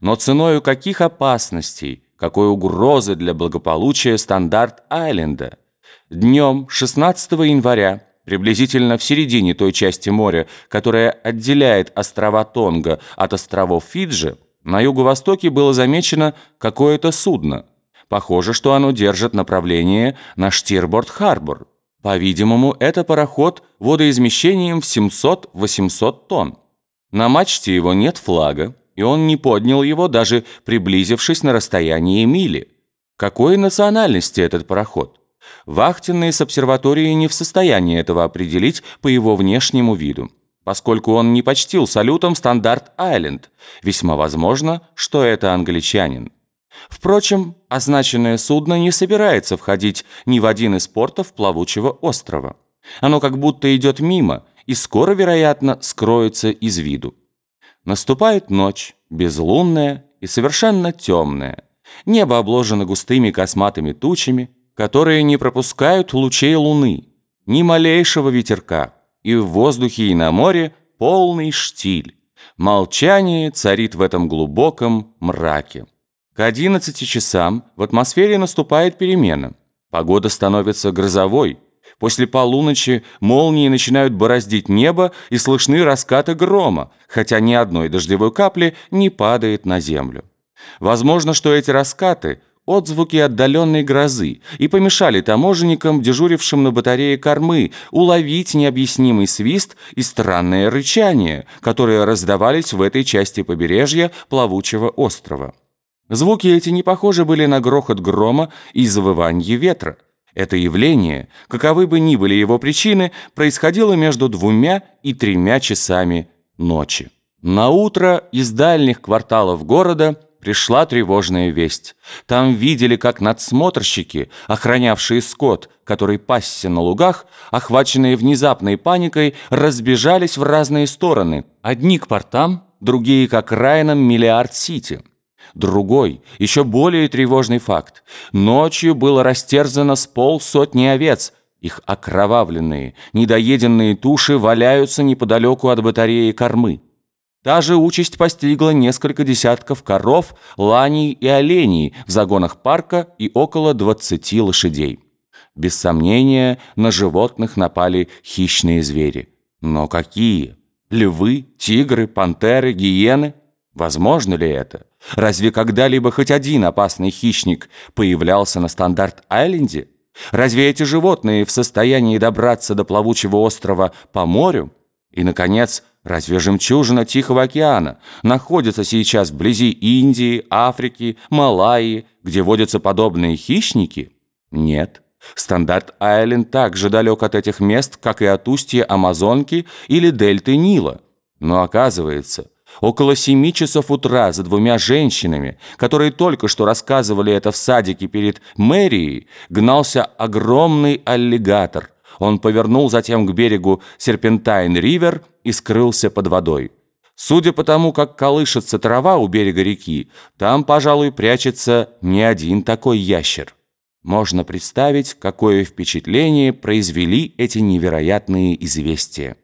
Но ценою каких опасностей, какой угрозы для благополучия Стандарт-Айленда? Днем 16 января, приблизительно в середине той части моря, которая отделяет острова Тонга от островов Фиджи, на юго-востоке было замечено какое-то судно. Похоже, что оно держит направление на Штирборд-Харбор. По-видимому, это пароход водоизмещением в 700-800 тонн. На мачте его нет флага, и он не поднял его, даже приблизившись на расстояние мили. Какой национальности этот пароход? Вахтенные с обсерватории не в состоянии этого определить по его внешнему виду, поскольку он не почтил салютом Стандарт-Айленд. Весьма возможно, что это англичанин. Впрочем, означенное судно не собирается входить ни в один из портов плавучего острова. Оно как будто идет мимо и скоро, вероятно, скроется из виду. Наступает ночь, безлунная и совершенно темная. Небо обложено густыми косматыми тучами, которые не пропускают лучей луны, ни малейшего ветерка, и в воздухе и на море полный штиль. Молчание царит в этом глубоком мраке. К 11 часам в атмосфере наступает перемена. Погода становится грозовой. После полуночи молнии начинают бороздить небо и слышны раскаты грома, хотя ни одной дождевой капли не падает на землю. Возможно, что эти раскаты – отзвуки отдаленной грозы и помешали таможенникам, дежурившим на батарее кормы, уловить необъяснимый свист и странное рычание, которые раздавались в этой части побережья плавучего острова. Звуки эти не похожи были на грохот грома и завывание ветра. Это явление, каковы бы ни были его причины, происходило между двумя и тремя часами ночи. На утро из дальних кварталов города пришла тревожная весть. Там видели, как надсмотрщики, охранявшие скот, который пасся на лугах, охваченные внезапной паникой, разбежались в разные стороны. Одни к портам, другие к окраинам Миллиард-Сити. Другой, еще более тревожный факт. Ночью было растерзано с полсотни овец. Их окровавленные, недоеденные туши валяются неподалеку от батареи кормы. Та же участь постигла несколько десятков коров, ланей и оленей в загонах парка и около 20 лошадей. Без сомнения, на животных напали хищные звери. Но какие? Львы, тигры, пантеры, гиены? Возможно ли это? Разве когда-либо хоть один опасный хищник появлялся на Стандарт-Айленде? Разве эти животные в состоянии добраться до плавучего острова по морю? И, наконец, разве жемчужина Тихого океана находится сейчас вблизи Индии, Африки, Малайи, где водятся подобные хищники? Нет. Стандарт-Айленд так же далек от этих мест, как и от устья Амазонки или дельты Нила. Но оказывается, Около семи часов утра за двумя женщинами, которые только что рассказывали это в садике перед мэрией, гнался огромный аллигатор. Он повернул затем к берегу Серпентайн-Ривер и скрылся под водой. Судя по тому, как колышется трава у берега реки, там, пожалуй, прячется не один такой ящер. Можно представить, какое впечатление произвели эти невероятные известия.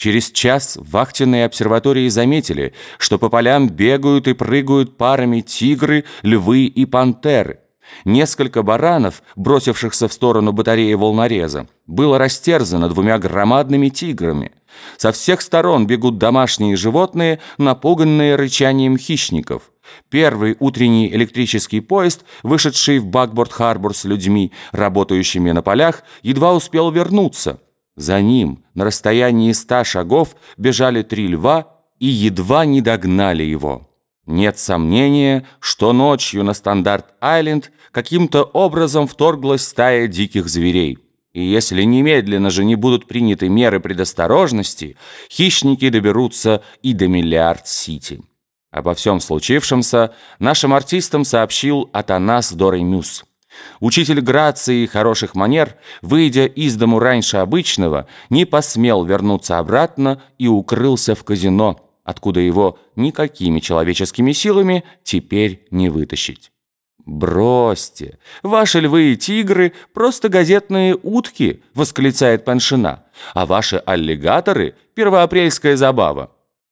Через час в вахтенной обсерватории заметили, что по полям бегают и прыгают парами тигры, львы и пантеры. Несколько баранов, бросившихся в сторону батареи волнореза, было растерзано двумя громадными тиграми. Со всех сторон бегут домашние животные, напуганные рычанием хищников. Первый утренний электрический поезд, вышедший в Бакборд-Харбор с людьми, работающими на полях, едва успел вернуться – за ним на расстоянии ста шагов бежали три льва и едва не догнали его. Нет сомнения, что ночью на Стандарт-Айленд каким-то образом вторглась стая диких зверей. И если немедленно же не будут приняты меры предосторожности, хищники доберутся и до Миллиард-Сити. Обо всем случившемся нашим артистам сообщил Атанас Доремюс. Учитель грации и хороших манер, выйдя из дому раньше обычного, не посмел вернуться обратно и укрылся в казино, откуда его никакими человеческими силами теперь не вытащить. «Бросьте! Ваши львы и тигры – просто газетные утки!» – восклицает Паншина. «А ваши аллигаторы – первоапрельская забава!»